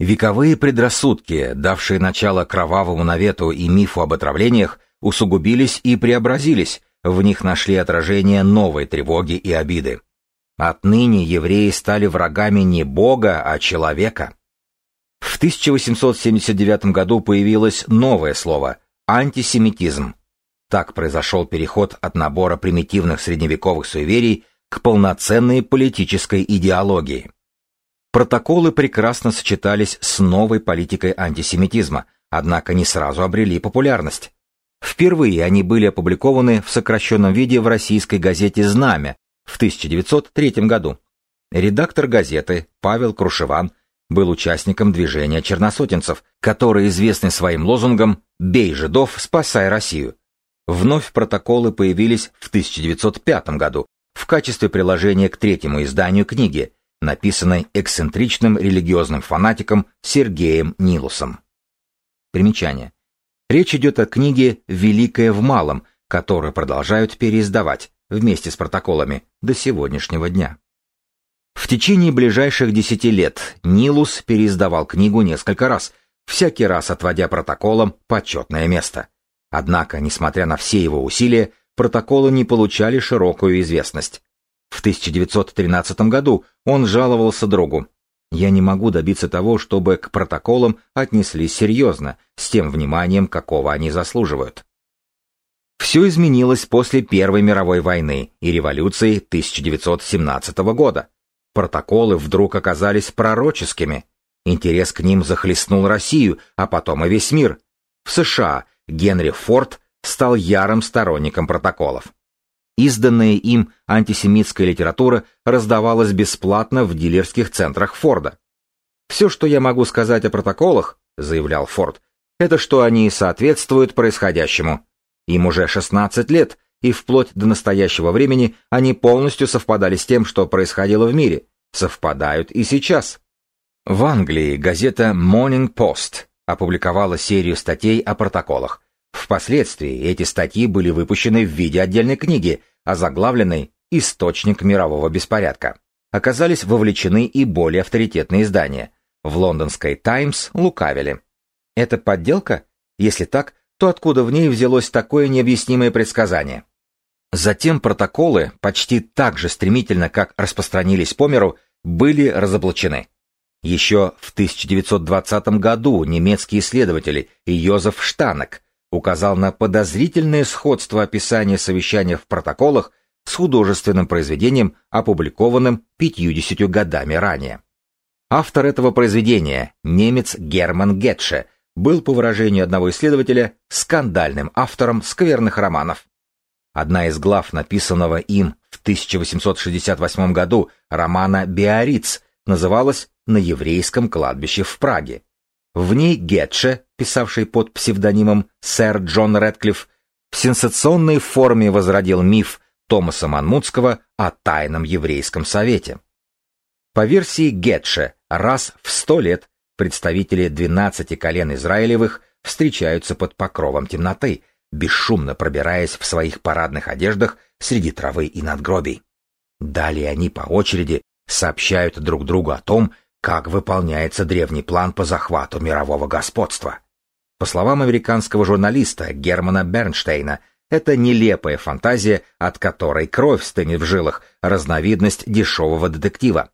Вековые предрассудки, давшие начало кровавому навету и мифу об отравлениях, усугубились и преобразились, в них нашли отражение новой тревоги и обиды. Отныне евреи стали врагами не Бога, а человека. В 1879 году появилось новое слово – антисемитизм. Так произошел переход от набора примитивных средневековых суеверий к полноценной политической идеологии. Протоколы прекрасно сочетались с новой политикой антисемитизма, однако не сразу обрели популярность. Впервые они были опубликованы в сокращенном виде в российской газете «Знамя» в 1903 году. Редактор газеты Павел Крушеван был участником движения черносотенцев, которые известны своим лозунгом «Бей жидов, спасай Россию». Вновь протоколы появились в 1905 году, в качестве приложения к третьему изданию книги, написанной эксцентричным религиозным фанатиком Сергеем Нилусом. Примечание. Речь идет о книге «Великое в малом», которую продолжают переиздавать вместе с протоколами до сегодняшнего дня. В течение ближайших десяти лет Нилус переиздавал книгу несколько раз, всякий раз отводя протоколам почетное место. Однако, несмотря на все его усилия, протоколы не получали широкую известность. В 1913 году он жаловался другу. «Я не могу добиться того, чтобы к протоколам отнеслись серьезно, с тем вниманием, какого они заслуживают». Все изменилось после Первой мировой войны и революции 1917 года. Протоколы вдруг оказались пророческими. Интерес к ним захлестнул Россию, а потом и весь мир. В США Генри Форд стал ярым сторонником протоколов. Изданная им антисемитская литература раздавалась бесплатно в дилерских центрах Форда. «Все, что я могу сказать о протоколах», — заявлял Форд, — «это что они соответствуют происходящему. Им уже 16 лет, и вплоть до настоящего времени они полностью совпадали с тем, что происходило в мире. Совпадают и сейчас». В Англии газета Morning Post опубликовала серию статей о протоколах, Впоследствии эти статьи были выпущены в виде отдельной книги, озаглавленной «Источник мирового беспорядка». Оказались вовлечены и более авторитетные издания. В лондонской «Таймс» лукавили. Это подделка? Если так, то откуда в ней взялось такое необъяснимое предсказание? Затем протоколы, почти так же стремительно, как распространились по миру, были разоблачены. Еще в 1920 году немецкий исследователь Йозеф Штанек указал на подозрительное сходство описания совещания в протоколах с художественным произведением, опубликованным 50 годами ранее. Автор этого произведения, немец Герман Гетше, был, по выражению одного исследователя, скандальным автором скверных романов. Одна из глав написанного им в 1868 году романа «Биориц» называлась «На еврейском кладбище в Праге». В ней Гетше, писавший под псевдонимом сэр Джон Рэдклифф, в сенсационной форме возродил миф Томаса Манмутского о тайном еврейском совете. По версии Гетше, раз в сто лет представители двенадцати колен Израилевых встречаются под покровом темноты, бесшумно пробираясь в своих парадных одеждах среди травы и надгробий. Далее они по очереди сообщают друг другу о том, как выполняется древний план по захвату мирового господства. По словам американского журналиста Германа Бернштейна, это нелепая фантазия, от которой кровь стынет в жилах, разновидность дешевого детектива.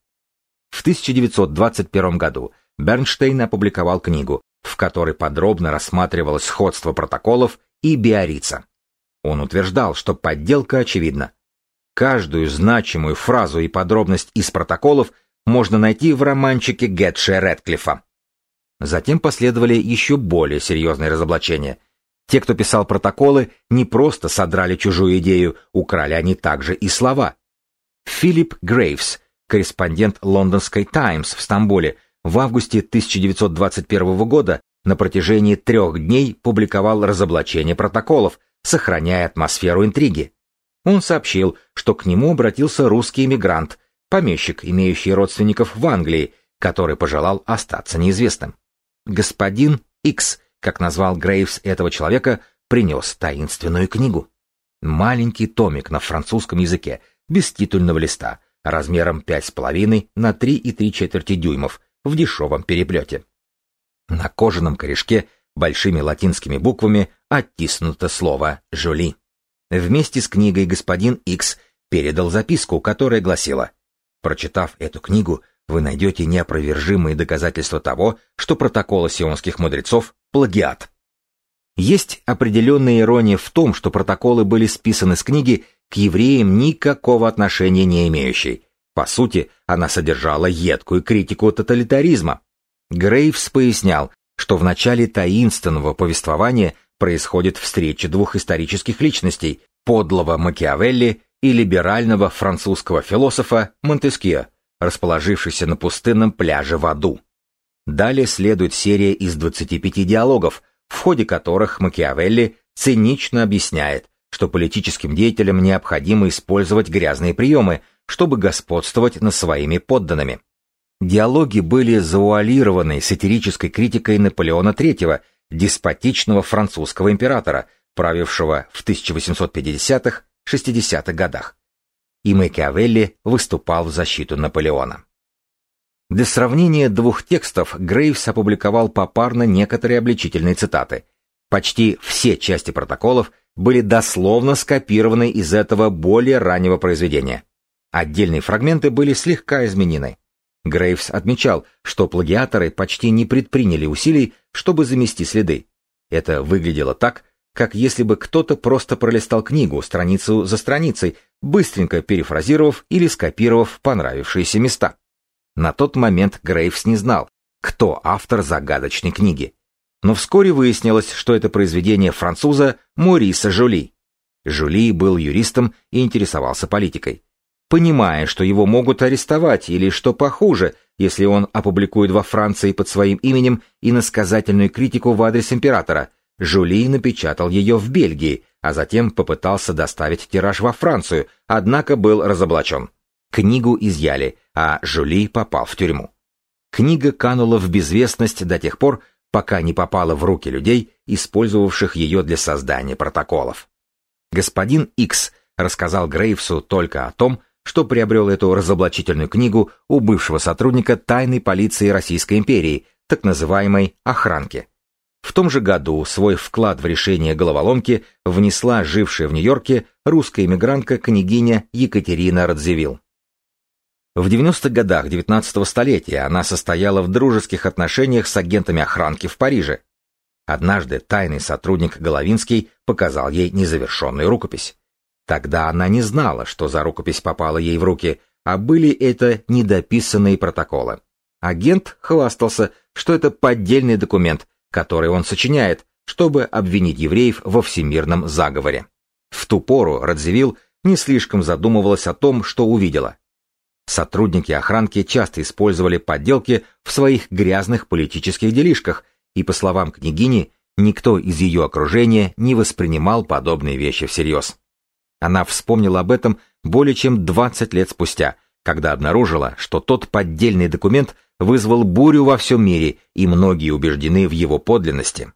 В 1921 году Бернштейн опубликовал книгу, в которой подробно рассматривалось сходство протоколов и Биорица. Он утверждал, что подделка очевидна. Каждую значимую фразу и подробность из протоколов можно найти в романчике Гетше Редклифа. Затем последовали еще более серьезные разоблачения. Те, кто писал протоколы, не просто содрали чужую идею, украли они также и слова. Филипп Грейвс, корреспондент лондонской «Таймс» в Стамбуле, в августе 1921 года на протяжении трех дней публиковал разоблачение протоколов, сохраняя атмосферу интриги. Он сообщил, что к нему обратился русский эмигрант, помещик, имеющий родственников в Англии, который пожелал остаться неизвестным. Господин Икс, как назвал Грейвс этого человека, принес таинственную книгу. Маленький томик на французском языке, без титульного листа, размером 5,5 на 3,3 четверти дюймов, в дешевом переплете. На кожаном корешке большими латинскими буквами оттиснуто слово «Жюли». Вместе с книгой господин Икс передал записку, которая гласила «Прочитав эту книгу, вы найдете неопровержимые доказательства того, что протоколы сионских мудрецов – плагиат». Есть определенная ирония в том, что протоколы были списаны с книги к евреям никакого отношения не имеющей. По сути, она содержала едкую критику тоталитаризма. Грейвс пояснял, что в начале таинственного повествования происходит встреча двух исторических личностей, подлого Макиавелли и либерального французского философа Монтескье, расположившийся на пустынном пляже в аду. Далее следует серия из 25 диалогов, в ходе которых Макиавелли цинично объясняет, что политическим деятелям необходимо использовать грязные приемы, чтобы господствовать над своими подданными. Диалоги были завуалированы сатирической критикой Наполеона III, деспотичного французского императора, правившего в 1850-60-х годах. И Макиавелли выступал в защиту Наполеона. Для сравнения двух текстов Грейвс опубликовал попарно некоторые обличительные цитаты. Почти все части протоколов были дословно скопированы из этого более раннего произведения. Отдельные фрагменты были слегка изменены. Грейвс отмечал, что плагиаторы почти не предприняли усилий, чтобы замести следы. Это выглядело так, как если бы кто-то просто пролистал книгу страницу за страницей, быстренько перефразировав или скопировав понравившиеся места. На тот момент Грейвс не знал, кто автор загадочной книги. Но вскоре выяснилось, что это произведение француза Мориса Жули. Жули был юристом и интересовался политикой понимая, что его могут арестовать или, что похуже, если он опубликует во Франции под своим именем иносказательную критику в адрес императора, Жули напечатал ее в Бельгии, а затем попытался доставить тираж во Францию, однако был разоблачен. Книгу изъяли, а Жули попал в тюрьму. Книга канула в безвестность до тех пор, пока не попала в руки людей, использовавших ее для создания протоколов. Господин Икс рассказал Грейвсу только о том, что приобрел эту разоблачительную книгу у бывшего сотрудника тайной полиции Российской империи, так называемой «охранки». В том же году свой вклад в решение головоломки внесла жившая в Нью-Йорке русская эмигрантка княгиня Екатерина Радзивилл. В 90-х годах 19-го столетия она состояла в дружеских отношениях с агентами охранки в Париже. Однажды тайный сотрудник Головинский показал ей незавершенную рукопись. Тогда она не знала, что за рукопись попала ей в руки, а были это недописанные протоколы. Агент хвастался, что это поддельный документ, который он сочиняет, чтобы обвинить евреев во всемирном заговоре. В ту пору Радзивилл не слишком задумывалась о том, что увидела. Сотрудники охранки часто использовали подделки в своих грязных политических делишках, и, по словам княгини, никто из ее окружения не воспринимал подобные вещи всерьез. Она вспомнила об этом более чем 20 лет спустя, когда обнаружила, что тот поддельный документ вызвал бурю во всем мире, и многие убеждены в его подлинности.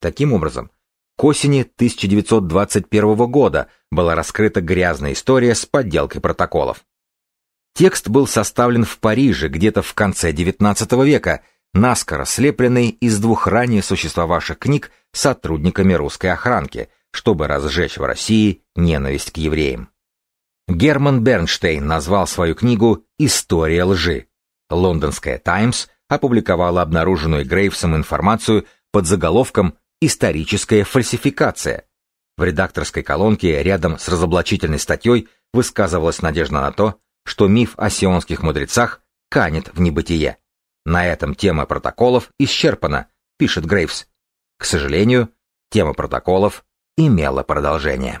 Таким образом, к осени 1921 года была раскрыта грязная история с подделкой протоколов. Текст был составлен в Париже где-то в конце XIX века, наскоро слепленный из двух ранее существовавших книг сотрудниками русской охранки, чтобы разжечь в России ненависть к евреям. Герман Бернштейн назвал свою книгу «История лжи». Лондонская «Таймс» опубликовала обнаруженную Грейвсом информацию под заголовком «Историческая фальсификация». В редакторской колонке рядом с разоблачительной статьей высказывалась надежда на то, что миф о сионских мудрецах канет в небытие. На этом тема протоколов исчерпана, пишет Грейвс. К сожалению, тема протоколов имела продолжение.